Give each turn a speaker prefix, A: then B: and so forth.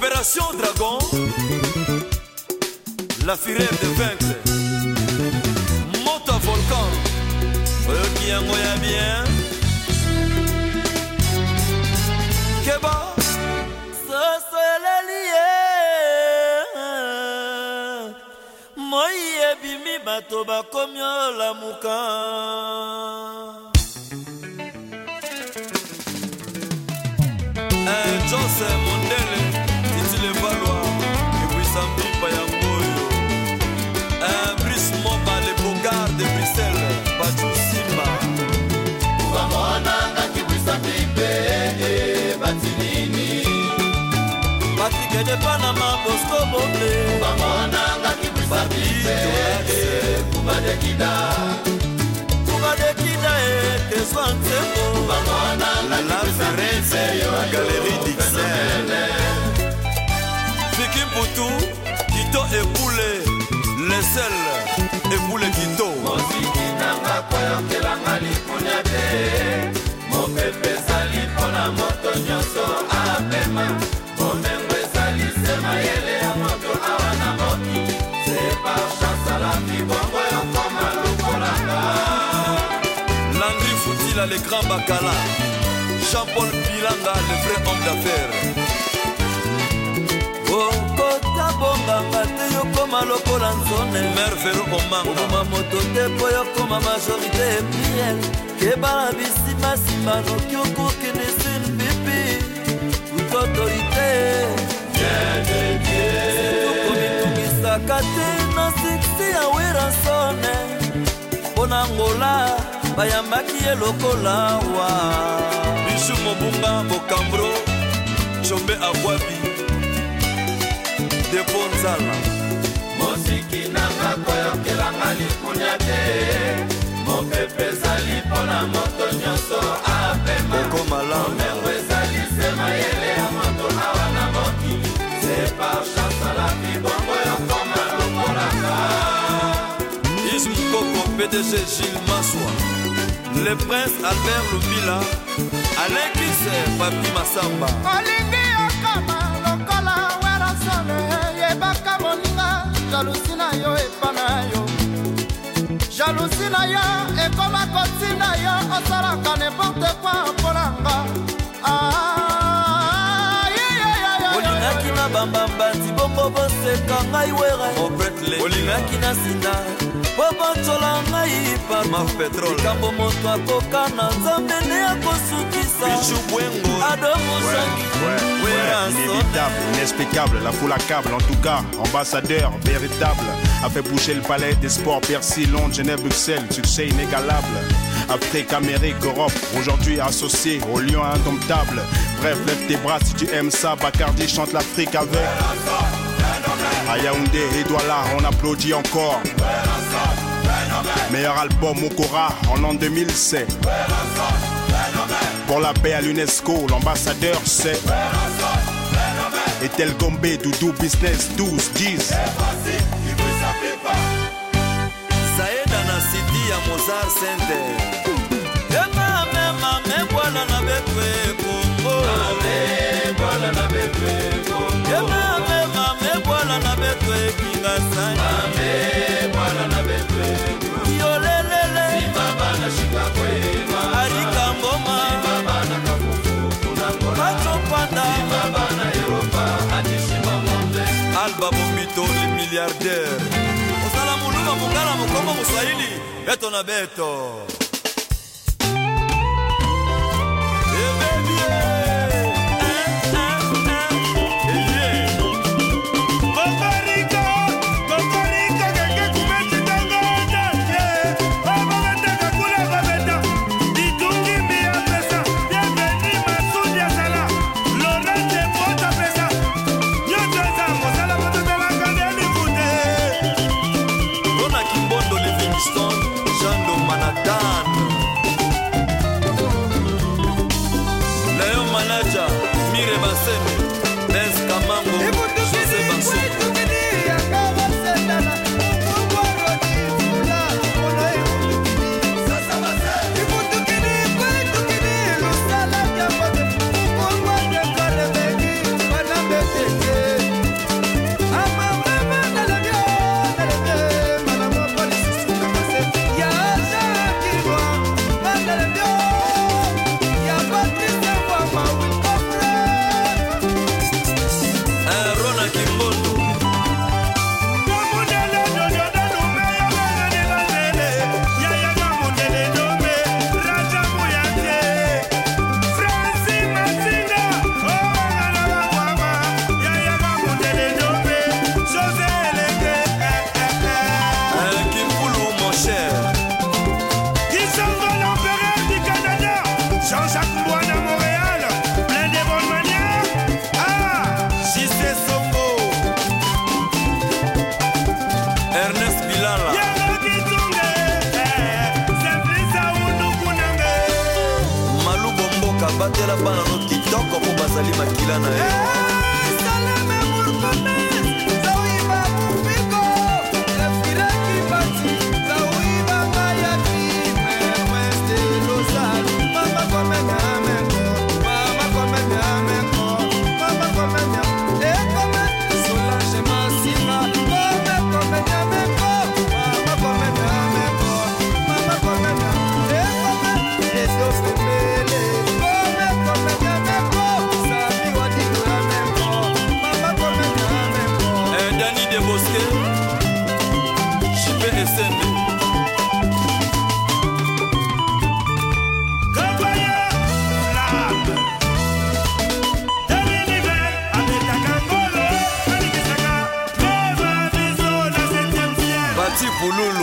A: Opération Dragon, la firève de vaincre. Monte à volcan, qui en bien. Keba, ça c'est la liée. Moi, ebimi bato bakomi olamuka. Eh, Joseph Mondé. de panama bosco boble bamonangaki bwisabite kuba de kida kuba de kida e kezwa nzembo bamonangaki kabila le grand bakala jean-paul bilanga le vrai homme d'affaires okota bonganga te yokoma lokola nzone mer vero omangakoma moto te mpo yokoma majorité epriere kebala bisimasimbanoki okokende bayambaki ye lokola wa bisu mobunga bokambro combe abwabi depo nzala mosiki nanga koyokelanga likunya te mopepe ezali mpo na moto nyonso apemaomengo ezali se mayele ya moto awa na mokili se par chance alapi bongo yokoma lokolaka iskikoko pdg gile maswa le prince albert lubila alekise papi masamba olingi yokama lokola werasone yebaka moninga jalusi na yo epa na yo jalusi na yo ekoma kotinda yo osalaka neporte kwa mponanga ah, olingaki na bambamba ntibo bongo boseka ngai were na sina po bocola ngai parlikambo moto akoka na nzambe nde akosukisa adomusangi Inévitable, inexplicable, la foule accable, en tout cas, ambassadeur véritable, a fait bouger le palais des sports, Percy, Londres, Genève, Bruxelles, succès inégalable. Afrique, Amérique, Europe, aujourd'hui associé au lion indomptable. Bref, lève tes bras si tu aimes ça, Bacardi chante l'Afrique avec. À Yaoundé et Douala, on applaudit encore. Meilleur album au Cora en l'an 2007. Pour la paix à l'UNESCO, l'ambassadeur c'est. Et tel Gombe, Doudou Business 12, 10. la City à Mozart Center. Yaka mema mebwana na milliardaire osala muluba mungala mokombo mosaili beto na beto moske jipe esene Pululu